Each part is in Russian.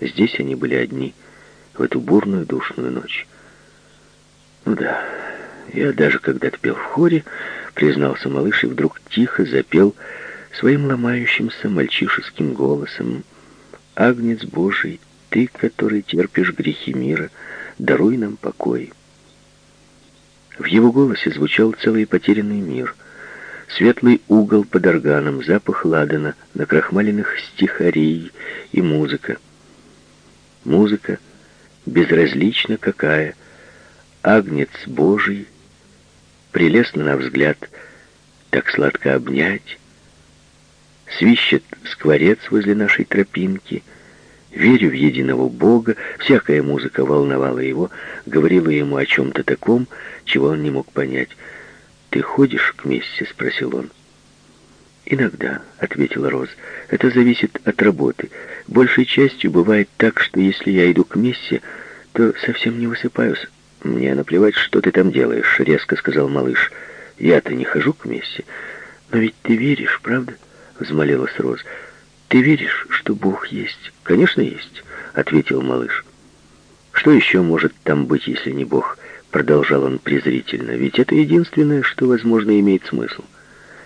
Здесь они были одни, в эту бурную душную ночь. Ну да, я даже когда-то пел в хоре, признался малыш и вдруг тихо запел своим ломающимся мальчишеским голосом. «Агнец Божий, ты, который терпишь грехи мира, даруй нам покой». В его голосе звучал целый потерянный мир. Светлый угол под органом, запах ладана, накрахмаленных стихарей и музыка. Музыка, безразлично какая, агнец Божий, прелестно на взгляд, так сладко обнять, свищет скворец возле нашей тропинки, верю в единого Бога, всякая музыка волновала его, говорила ему о чем-то таком, чего он не мог понять. «Ты ходишь к мессе?» — спросил он. «Иногда», — ответила Роз, — «это зависит от работы. Большей частью бывает так, что если я иду к мессе, то совсем не высыпаюсь». «Мне наплевать, что ты там делаешь», — резко сказал малыш. «Я-то не хожу к мессе». «Но ведь ты веришь, правда?» — взмолилась Роз. «Ты веришь, что Бог есть?» «Конечно, есть», — ответил малыш. «Что еще может там быть, если не Бог?» Продолжал он презрительно. «Ведь это единственное, что, возможно, имеет смысл.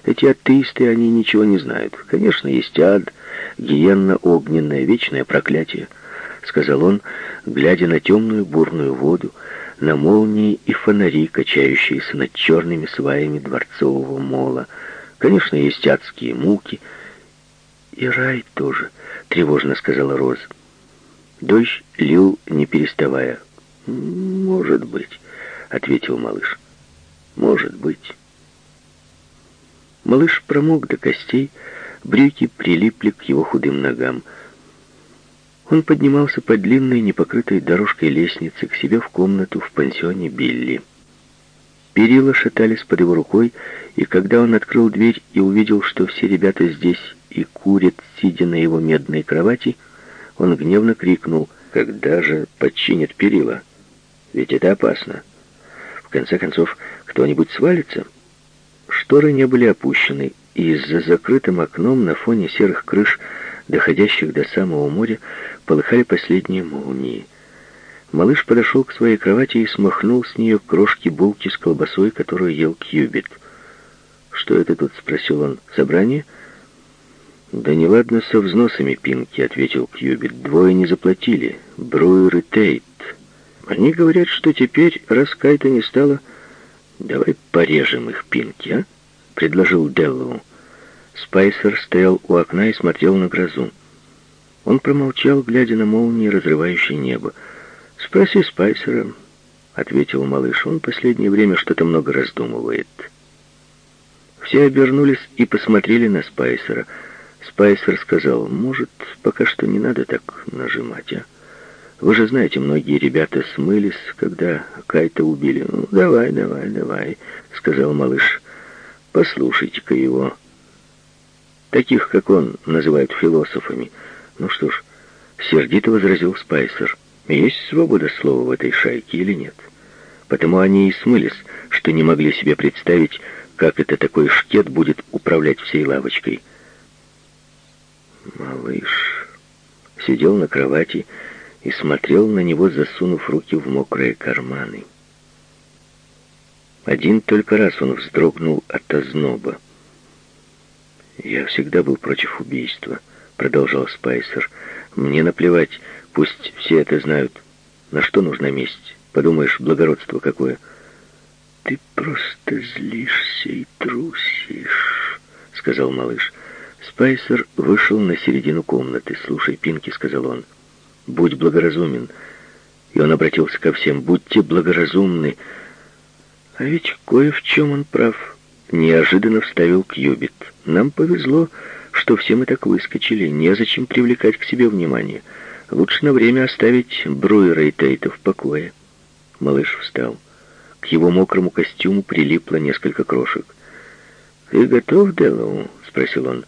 Эти атеисты, они ничего не знают. Конечно, есть ад, гиенна огненное, вечное проклятие», — сказал он, глядя на темную бурную воду, на молнии и фонари, качающиеся над черными сваями дворцового мола. Конечно, есть адские муки. «И рай тоже», — тревожно сказала Роза. Дождь лил, не переставая. «Может быть» ответил малыш. «Может быть». Малыш промок до костей, брюки прилипли к его худым ногам. Он поднимался по длинной, непокрытой дорожкой лестницы к себе в комнату в пансионе Билли. Перила шатались под его рукой, и когда он открыл дверь и увидел, что все ребята здесь и курят, сидя на его медной кровати, он гневно крикнул, «Когда же подчинят перила? Ведь это опасно!» конце концов, кто-нибудь свалится. Шторы не были опущены, и за закрытым окном на фоне серых крыш, доходящих до самого моря, полыхали последние молнии. Малыш подошел к своей кровати и смахнул с нее крошки булки с колбасой, которую ел Кьюбит. «Что это тут?» — спросил он. «Собрание?» «Да неладно со взносами, Пинки», — ответил Кьюбит. «Двое не заплатили. Бруер и Тейт. Они говорят, что теперь, раз Кайта не стало... «Давай порежем их, Пинки, а?» — предложил Деллоу. Спайсер стоял у окна и смотрел на грозу. Он промолчал, глядя на молнии, разрывающие небо. «Спроси Спайсера», — ответил малыш. «Он последнее время что-то много раздумывает». Все обернулись и посмотрели на Спайсера. Спайсер сказал, «Может, пока что не надо так нажимать, а?» Вы же знаете, многие ребята смылись, когда Кайта убили. Ну, давай, давай, давай, сказал малыш. Послушайте-ка его. Таких, как он, называют философами. Ну что ж, сердито возразил Спайсер. Есть свобода слова в этой шайке или нет? Потому они и смылись, что не могли себе представить, как это такой шкет будет управлять всей лавочкой. Малыш сидел на кровати и смотрел на него, засунув руки в мокрые карманы. Один только раз он вздрогнул от озноба. «Я всегда был против убийства», — продолжал Спайсер. «Мне наплевать, пусть все это знают. На что нужна месть? Подумаешь, благородство какое». «Ты просто злишься и трусишь», — сказал малыш. Спайсер вышел на середину комнаты. «Слушай, Пинки», — сказал он, — будь благоразумен. И он обратился ко всем, будьте благоразумны. А ведь кое в чем он прав. Неожиданно вставил Кьюбит. Нам повезло, что все мы так выскочили. Незачем привлекать к себе внимание. Лучше на время оставить Бруера и Тейта в покое. Малыш встал. К его мокрому костюму прилипло несколько крошек. «Ты готов, Деллоу?» — спросил он.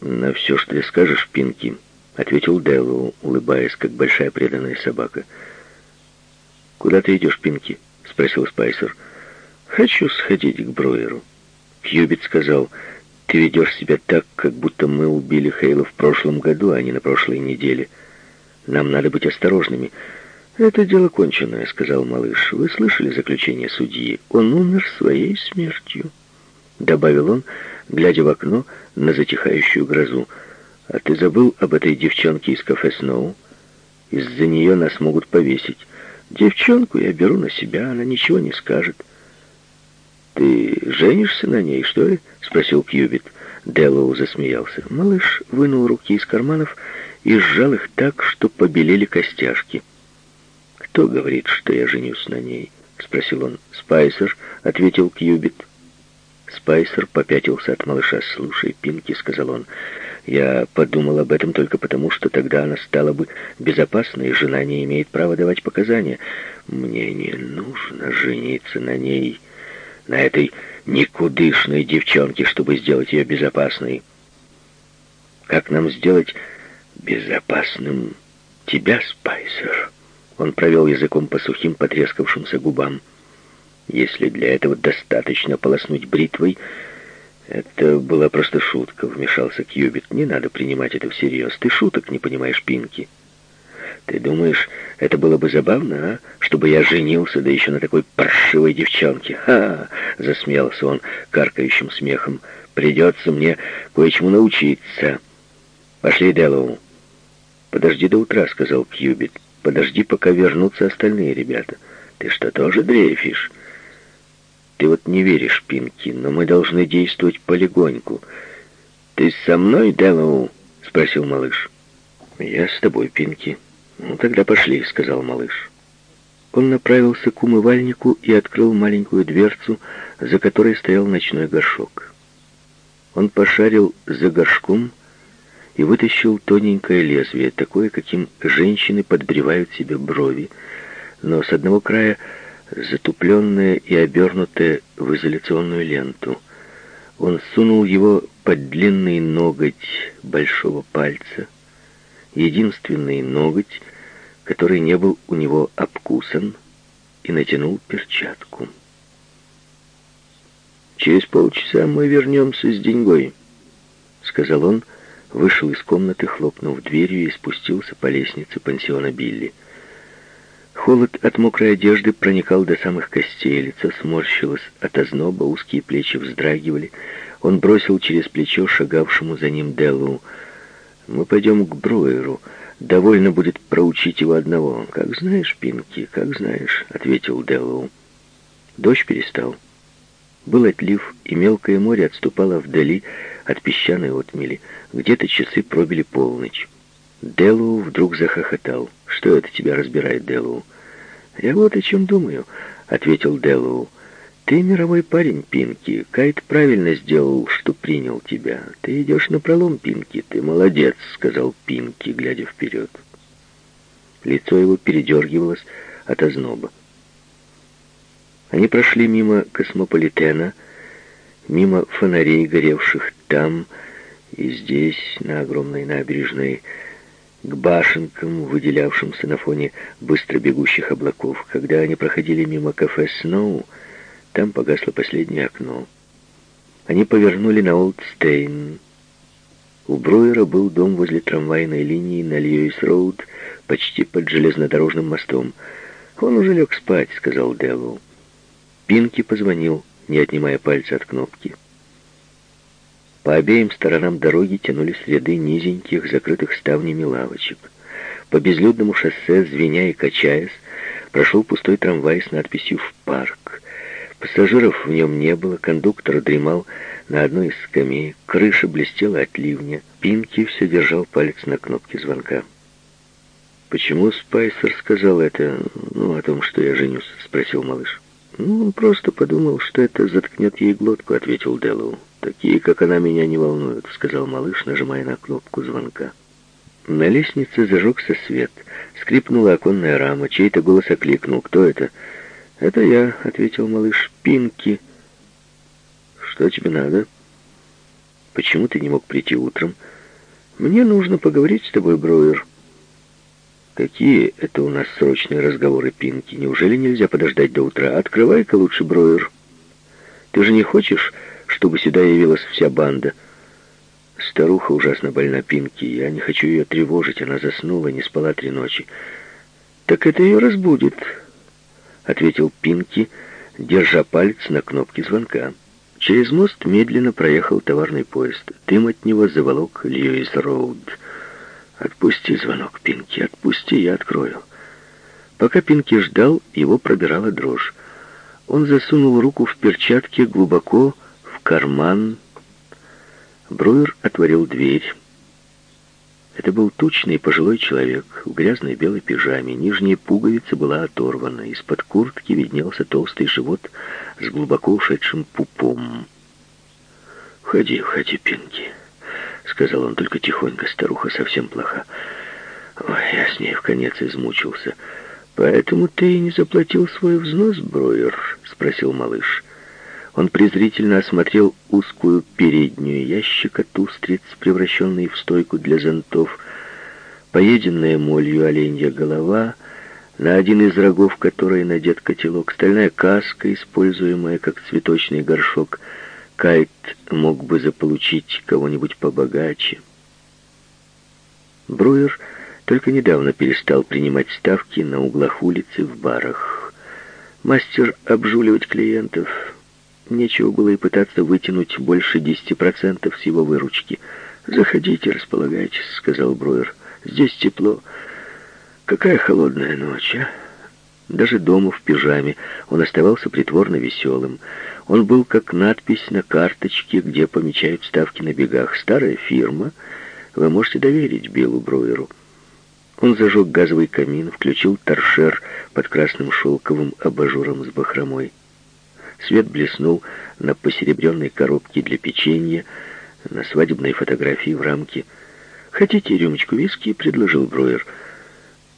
«На все, что ты скажешь, Пинки», — ответил Дэллоу, улыбаясь, как большая преданная собака. «Куда ты идешь, Пинки?» — спросил Спайсер. «Хочу сходить к Бруеру». Кьюбит сказал, Ты ведешь себя так, как будто мы убили Хейла в прошлом году, а не на прошлой неделе. Нам надо быть осторожными. Это дело конченое, сказал малыш. Вы слышали заключение судьи? Он умер своей смертью, добавил он, глядя в окно на затихающую грозу. А ты забыл об этой девчонке из кафе Сноу? Из-за нее нас могут повесить. Девчонку я беру на себя, она ничего не скажет. «Ты женишься на ней, что ли?» — спросил Кьюбит. Дэллоу засмеялся. Малыш вынул руки из карманов и сжал их так, что побелели костяшки. «Кто говорит, что я женюсь на ней?» — спросил он. «Спайсер», — ответил Кьюбит. Спайсер попятился от малыша. «Слушай, Пинки», — сказал он, — «я подумал об этом только потому, что тогда она стала бы безопасной, жена не имеет права давать показания. Мне не нужно жениться на ней, на этой никудышной девчонке, чтобы сделать ее безопасной. Как нам сделать безопасным тебя, Спайсер?» Он провел языком по сухим, потрескавшимся губам. Если для этого достаточно полоснуть бритвой... Это была просто шутка, вмешался Кьюбит. Не надо принимать это всерьез. Ты шуток не понимаешь, Пинки. Ты думаешь, это было бы забавно, а? Чтобы я женился, да еще на такой паршивой девчонке. Ха! Засмеялся он каркающим смехом. Придется мне кое-чему научиться. Пошли, Дэллоу. Подожди до утра, сказал Кьюбит. Подожди, пока вернутся остальные ребята. Ты что, тоже дрейфишь? Ты вот не веришь, Пинки, но мы должны действовать полегоньку. Ты со мной, Дэллоу? Спросил малыш. Я с тобой, Пинки. Ну, тогда пошли, сказал малыш. Он направился к умывальнику и открыл маленькую дверцу, за которой стоял ночной горшок. Он пошарил за горшком и вытащил тоненькое лезвие, такое, каким женщины подбривают себе брови, но с одного края затупленное и обернутое в изоляционную ленту. Он сунул его под длинный ноготь большого пальца, единственный ноготь, который не был у него обкусан, и натянул перчатку. «Через полчаса мы вернемся с деньгой», — сказал он, вышел из комнаты, хлопнув дверью и спустился по лестнице пансиона Билли. Холод от мокрой одежды проникал до самых костей, лицо сморщилось от озноба, узкие плечи вздрагивали. Он бросил через плечо шагавшему за ним Делу. «Мы пойдем к Бруеру. Довольно будет проучить его одного. Как знаешь, Пинки, как знаешь», — ответил Делу. Дождь перестал. Был отлив, и мелкое море отступало вдали от песчаной отмели. Где-то часы пробили полночь. Делу вдруг захохотал. «Что это тебя разбирает, Делу?» «Я вот о чем думаю», — ответил Делу. «Ты мировой парень, Пинки. Кайт правильно сделал, что принял тебя. Ты идешь на пролом, Пинки. Ты молодец», — сказал Пинки, глядя вперед. Лицо его передергивалось от озноба. Они прошли мимо космополитена, мимо фонарей, горевших там и здесь, на огромной набережной, к башенкам, выделявшимся на фоне быстро бегущих облаков. Когда они проходили мимо кафе «Сноу», там погасло последнее окно. Они повернули на Олдстейн. У Бруера был дом возле трамвайной линии на Льюис-Роуд, почти под железнодорожным мостом. «Он уже лег спать», — сказал Делу. Пинки позвонил, не отнимая пальца от кнопки. По обеим сторонам дороги тянулись ряды низеньких, закрытых ставнями лавочек. По безлюдному шоссе, звеня и качаясь, прошел пустой трамвай с надписью «В парк». Пассажиров в нем не было, кондуктор дремал на одной из скамеек, крыша блестела от ливня. Пинки все держал палец на кнопке звонка. «Почему Спайсер сказал это, ну, о том, что я женюсь?» — спросил малыш. «Ну, он просто подумал, что это заткнет ей глотку», — ответил Дэллоу. «Такие, как она, меня не волнуют», — сказал малыш, нажимая на кнопку звонка. На лестнице зажегся свет. Скрипнула оконная рама. Чей-то голос окликнул. «Кто это?» «Это я», — ответил малыш. «Пинки». «Что тебе надо?» «Почему ты не мог прийти утром?» «Мне нужно поговорить с тобой, Броер». «Какие это у нас срочные разговоры, Пинки? Неужели нельзя подождать до утра? Открывай-ка лучше, Броер. Ты же не хочешь, чтобы сюда явилась вся банда. Старуха ужасно больна Пинки. Я не хочу ее тревожить. Она заснула, не спала три ночи. «Так это ее разбудит», — ответил Пинки, держа палец на кнопке звонка. Через мост медленно проехал товарный поезд. Дым от него заволок Льюис-Роуд. «Отпусти звонок, Пинки, отпусти, я открою». Пока Пинки ждал, его пробирала дрожь. Он засунул руку в перчатки глубоко карман. Бруер отворил дверь. Это был тучный пожилой человек в грязной белой пижаме. Нижняя пуговица была оторвана. Из-под куртки виднелся толстый живот с глубоко ушедшим пупом. «Входи, входи, Пинки», — сказал он только тихонько. Старуха совсем плоха. Ой, я с ней в конец измучился. «Поэтому ты и не заплатил свой взнос, Броер?» — спросил малыш. Он презрительно осмотрел узкую переднюю ящик от устриц, превращенный в стойку для зонтов, поеденная молью оленья голова, на один из рогов которой надет котелок, стальная каска, используемая как цветочный горшок. Кайт мог бы заполучить кого-нибудь побогаче. Бруер только недавно перестал принимать ставки на углах улицы в барах. Мастер обжуливать клиентов Нечего было и пытаться вытянуть больше 10% с его выручки. «Заходите, располагайтесь», — сказал Бруер. «Здесь тепло. Какая холодная ночь, а?» Даже дома в пижаме он оставался притворно веселым. Он был как надпись на карточке, где помечают ставки на бегах. «Старая фирма. Вы можете доверить Биллу Бруеру». Он зажег газовый камин, включил торшер под красным шелковым абажуром с бахромой. Свет блеснул на посеребренной коробке для печенья, на свадебной фотографии в рамке. «Хотите рюмочку виски?» — предложил Броер.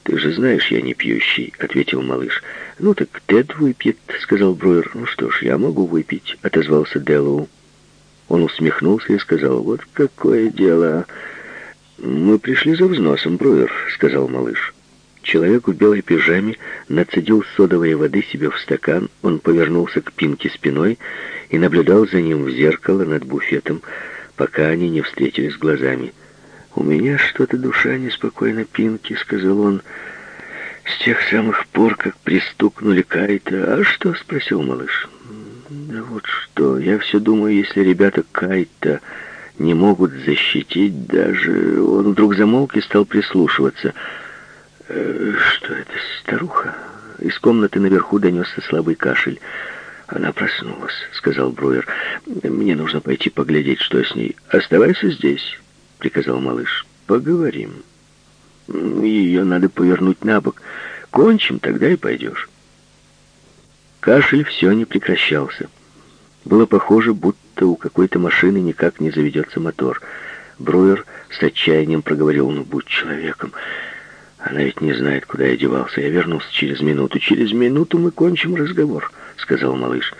«Ты же знаешь, я не пьющий», — ответил малыш. «Ну так Тед выпьет», — сказал Броер. «Ну что ж, я могу выпить», — отозвался Дэллоу. Он усмехнулся и сказал, «Вот какое дело!» «Мы пришли за взносом, Броер», — сказал малыш. Человек в белой пижаме нацедил содовой воды себе в стакан, он повернулся к Пинке спиной и наблюдал за ним в зеркало над буфетом, пока они не встретились глазами. «У меня что-то душа неспокойна, Пинки», — сказал он, — «с тех самых пор, как пристукнули Кайта». «А что?» — спросил малыш. «Да вот что, я все думаю, если ребята Кайта не могут защитить даже...» Он вдруг замолк и стал прислушиваться — «Что это, старуха?» Из комнаты наверху донесся слабый кашель. «Она проснулась», — сказал Бруер. «Мне нужно пойти поглядеть, что с ней». «Оставайся здесь», — приказал малыш. «Поговорим. Ее надо повернуть на бок. Кончим, тогда и пойдешь». Кашель все не прекращался. Было похоже, будто у какой-то машины никак не заведется мотор. Бруер с отчаянием проговорил, «Ну, будь человеком». Она ведь не знает, куда я девался. Я вернулся через минуту. Через минуту мы кончим разговор, сказал малыш.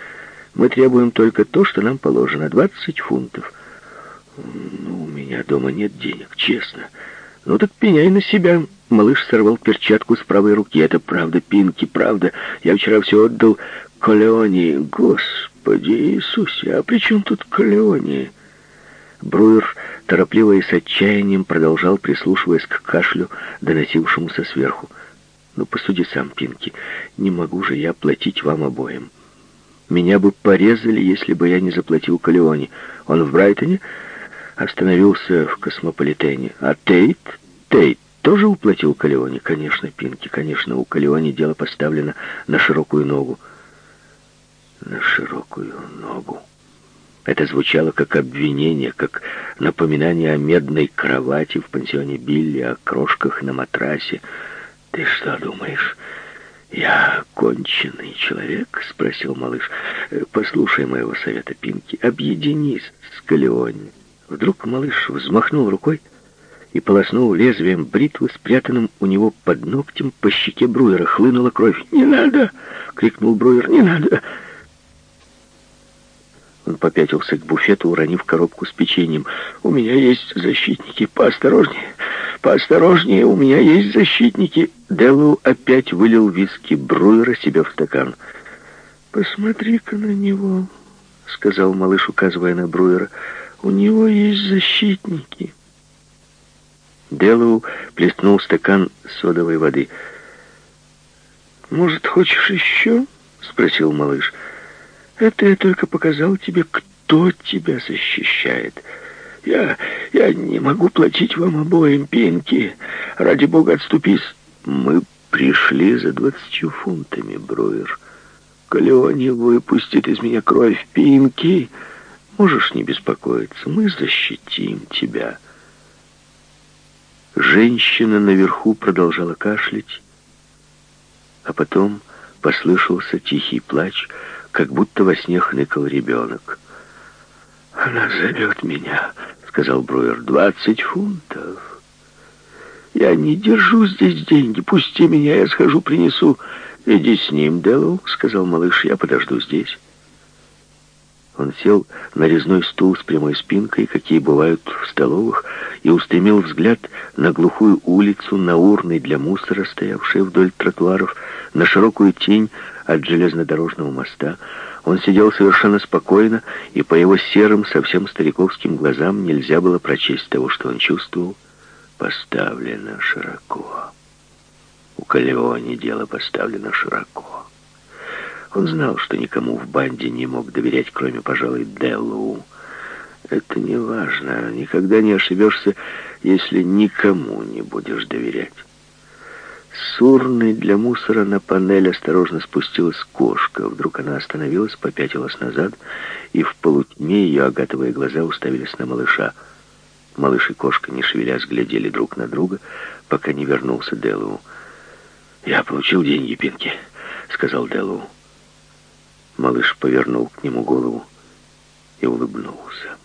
Мы требуем только то, что нам положено. Двадцать фунтов. Ну, у меня дома нет денег, честно. Ну так пеняй на себя. Малыш сорвал перчатку с правой руки. Это правда, Пинки, правда. Я вчера все отдал Колеоне. Господи Иисусе, а при чем тут Колеоне? Бруер торопливо и с отчаянием продолжал, прислушиваясь к кашлю, доносившемуся сверху. «Ну, посуди сам, Пинки, не могу же я платить вам обоим. Меня бы порезали, если бы я не заплатил Калеоне. Он в Брайтоне остановился в Космополитене. А Тейт? Тейт тоже уплатил Калеоне? Конечно, Пинки, конечно, у Калеоне дело поставлено на широкую ногу». «На широкую ногу». Это звучало как обвинение, как напоминание о медной кровати в пансионе Билли, о крошках на матрасе. «Ты что думаешь, я конченый человек?» — спросил малыш. «Послушай моего совета, Пинки, объединись с Калеони». Вдруг малыш взмахнул рукой и полоснул лезвием бритвы, спрятанным у него под ногтем по щеке Бруера. Хлынула кровь. «Не надо!» — крикнул Бруер. «Не надо!» Он попятился к буфету, уронив коробку с печеньем. «У меня есть защитники. Поосторожнее, поосторожнее, у меня есть защитники». Делу опять вылил виски Бруера себе в стакан. «Посмотри-ка на него», —— сказал малыш, указывая на Бруера. «У него есть защитники». Делоу плеснул стакан содовой воды. «Может, хочешь еще?» — спросил малыш. «Это я только показал тебе, кто тебя защищает». «Я... я не могу платить вам обоим, Пинки. Ради бога, отступись». «Мы пришли за двадцатью фунтами, Бруер. Калеоне выпустит из меня кровь, Пинки. Можешь не беспокоиться, мы защитим тебя». Женщина наверху продолжала кашлять, а потом послышался тихий плач, как будто во сне хныкал ребенок. «Она зовет меня», — сказал Бруер, — «двадцать фунтов». «Я не держу здесь деньги, пусти меня, я схожу, принесу». «Иди с ним, Деллоу», — сказал малыш, — «я подожду здесь». Он сел на резной стул с прямой спинкой, какие бывают в столовых, и устремил взгляд на глухую улицу, на урны для мусора, стоявшие вдоль тротуаров, на широкую тень от железнодорожного моста. Он сидел совершенно спокойно, и по его серым, совсем стариковским глазам нельзя было прочесть того, что он чувствовал. Поставлено широко. У Калеоне дело поставлено широко. Он знал, что никому в банде не мог доверять, кроме, пожалуй, Деллоу. Это не важно. Никогда не ошибешься, если никому не будешь доверять. С для мусора на панель осторожно спустилась кошка. Вдруг она остановилась, попятилась назад, и в полутьме ее агатовые глаза уставились на малыша. Малыш и кошка, не шевелясь, глядели друг на друга, пока не вернулся Деллоу. «Я получил деньги, Пинки», — сказал Деллоу. Малыш повернул к нему голову и улыбнулся.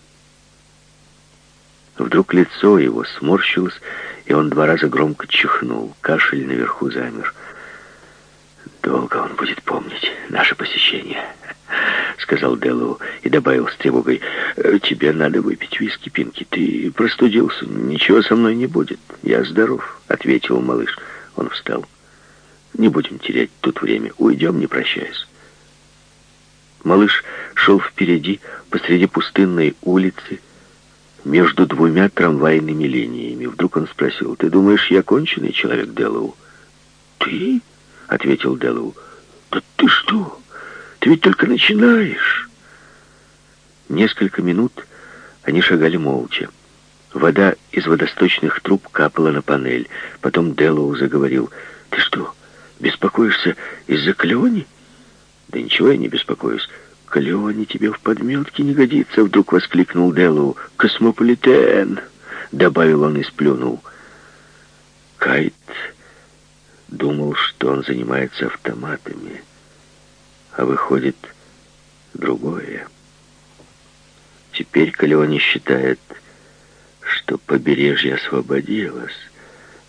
Вдруг лицо его сморщилось, и он два раза громко чихнул. Кашель наверху замер. «Долго он будет помнить наше посещение», — сказал Деллоу и добавил с тревогой. «Тебе надо выпить виски, Пинки. Ты простудился. Ничего со мной не будет. Я здоров», — ответил малыш. Он встал. «Не будем терять тут время. Уйдем, не прощаясь». Малыш шел впереди, посреди пустынной улицы, между двумя трамвайными линиями. Вдруг он спросил, «Ты думаешь, я конченый человек, Деллоу?» «Ты?» — ответил Деллоу. «Да ты что? Ты ведь только начинаешь!» Несколько минут они шагали молча. Вода из водосточных труб капала на панель. Потом Деллоу заговорил, «Ты что, беспокоишься из-за Коллеони?» «Да ничего я не беспокоюсь. Коллеони тебе в подметки не годится», — вдруг воскликнул Дэллоу. «Космополитен!» — добавил он и сплюнул. Кайт думал, что он занимается автоматами, а выходит другое. Теперь Калеоне считает, что побережье освободилось.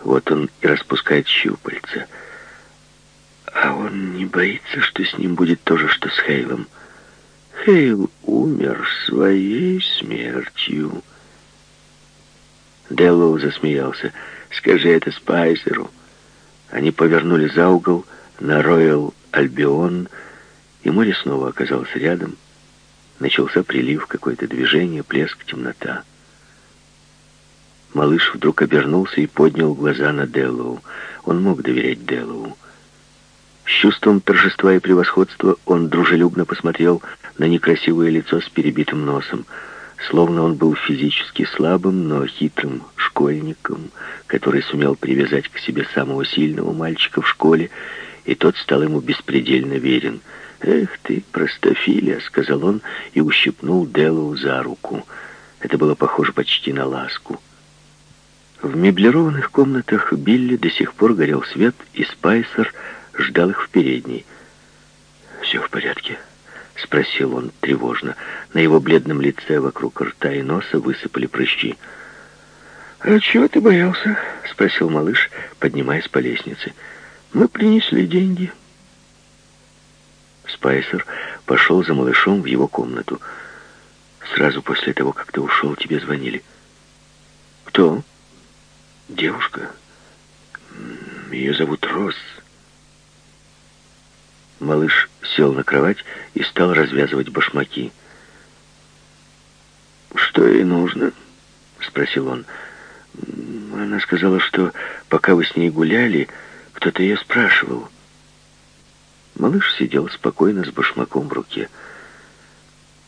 Вот он и распускает щупальца — а он не боится, что с ним будет то же, что с Хейлом. Хейл умер своей смертью. Деллоу засмеялся. «Скажи это Спайсеру». Они повернули за угол на Роyal Альбион, и море снова оказалось рядом. Начался прилив, какое-то движение, плеск, темнота. Малыш вдруг обернулся и поднял глаза на Деллоу. Он мог доверять Деллоу. С чувством торжества и превосходства он дружелюбно посмотрел на некрасивое лицо с перебитым носом, словно он был физически слабым, но хитрым школьником, который сумел привязать к себе самого сильного мальчика в школе, и тот стал ему беспредельно верен. «Эх ты, простофилия!» — сказал он и ущипнул Деллоу за руку. Это было похоже почти на ласку. В меблированных комнатах Билли до сих пор горел свет, и Спайсер — ждал их в передней. «Все в порядке?» — спросил он тревожно. На его бледном лице вокруг рта и носа высыпали прыщи. «А чего ты боялся?» — спросил малыш, поднимаясь по лестнице. «Мы принесли деньги». Спайсер пошел за малышом в его комнату. «Сразу после того, как ты ушел, тебе звонили». «Кто?» «Девушка. Ее зовут Росс». Малыш сел на кровать и стал развязывать башмаки. «Что ей нужно?» — спросил он. Она сказала, что пока вы с ней гуляли, кто-то ее спрашивал. Малыш сидел спокойно с башмаком в руке.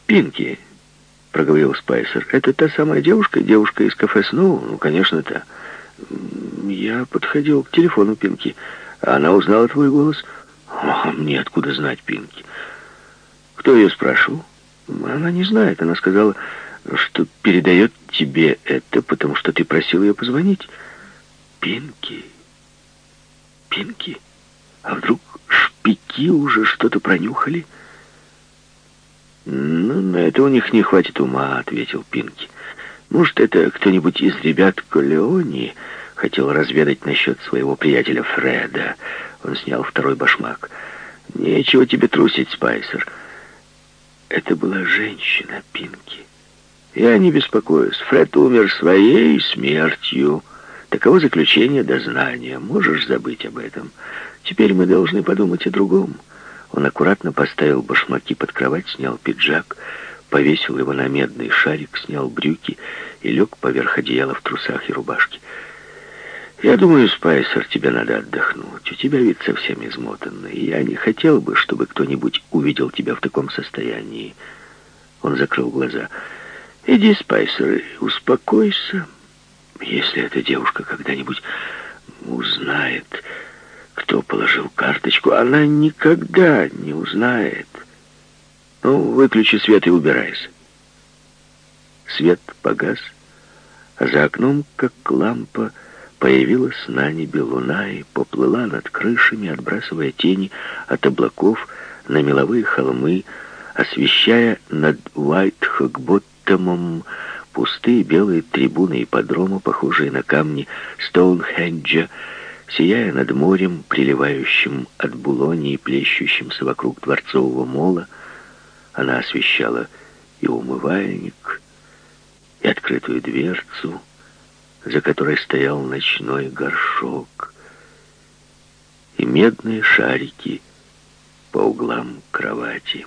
«Пинки», — проговорил Спайсер, — «это та самая девушка, девушка из кафе Сноу? Ну, конечно, та». Я подходил к телефону Пинки. Она узнала твой голос. А мне откуда знать Пинки? Кто ее спрашивал? Она не знает. Она сказала, что передает тебе это, потому что ты просил ее позвонить. Пинки. Пинки. А вдруг шпики уже что-то пронюхали? «Ну, на это у них не хватит ума», — ответил Пинки. «Может, это кто-нибудь из ребят Колеони хотел разведать насчет своего приятеля Фреда?» Он снял второй башмак. «Нечего тебе трусить, Спайсер». Это была женщина Пинки. Я не беспокоюсь. Фред умер своей смертью. Таково заключение дознания. Можешь забыть об этом. Теперь мы должны подумать о другом. Он аккуратно поставил башмаки под кровать, снял пиджак, повесил его на медный шарик, снял брюки и лег поверх одеяла в трусах и рубашке. «Я думаю, Спайсер, тебе надо отдохнуть. У тебя вид совсем измотанный. Я не хотел бы, чтобы кто-нибудь увидел тебя в таком состоянии». Он закрыл глаза. «Иди, Спайсер, успокойся. Если эта девушка когда-нибудь узнает...» кто положил карточку, она никогда не узнает. Ну, выключи свет и убирайся. Свет погас, а за окном, как лампа, появилась на небе луна и поплыла над крышами, отбрасывая тени от облаков на меловые холмы, освещая над Уайт-Хокботтомом пустые белые трибуны ипподрома, похожие на камни Стоунхенджа, Сияя над морем, приливающим от Булони и плещущимся вокруг дворцового мола, она освещала и умывальник, и открытую дверцу, за которой стоял ночной горшок, и медные шарики по углам кровати.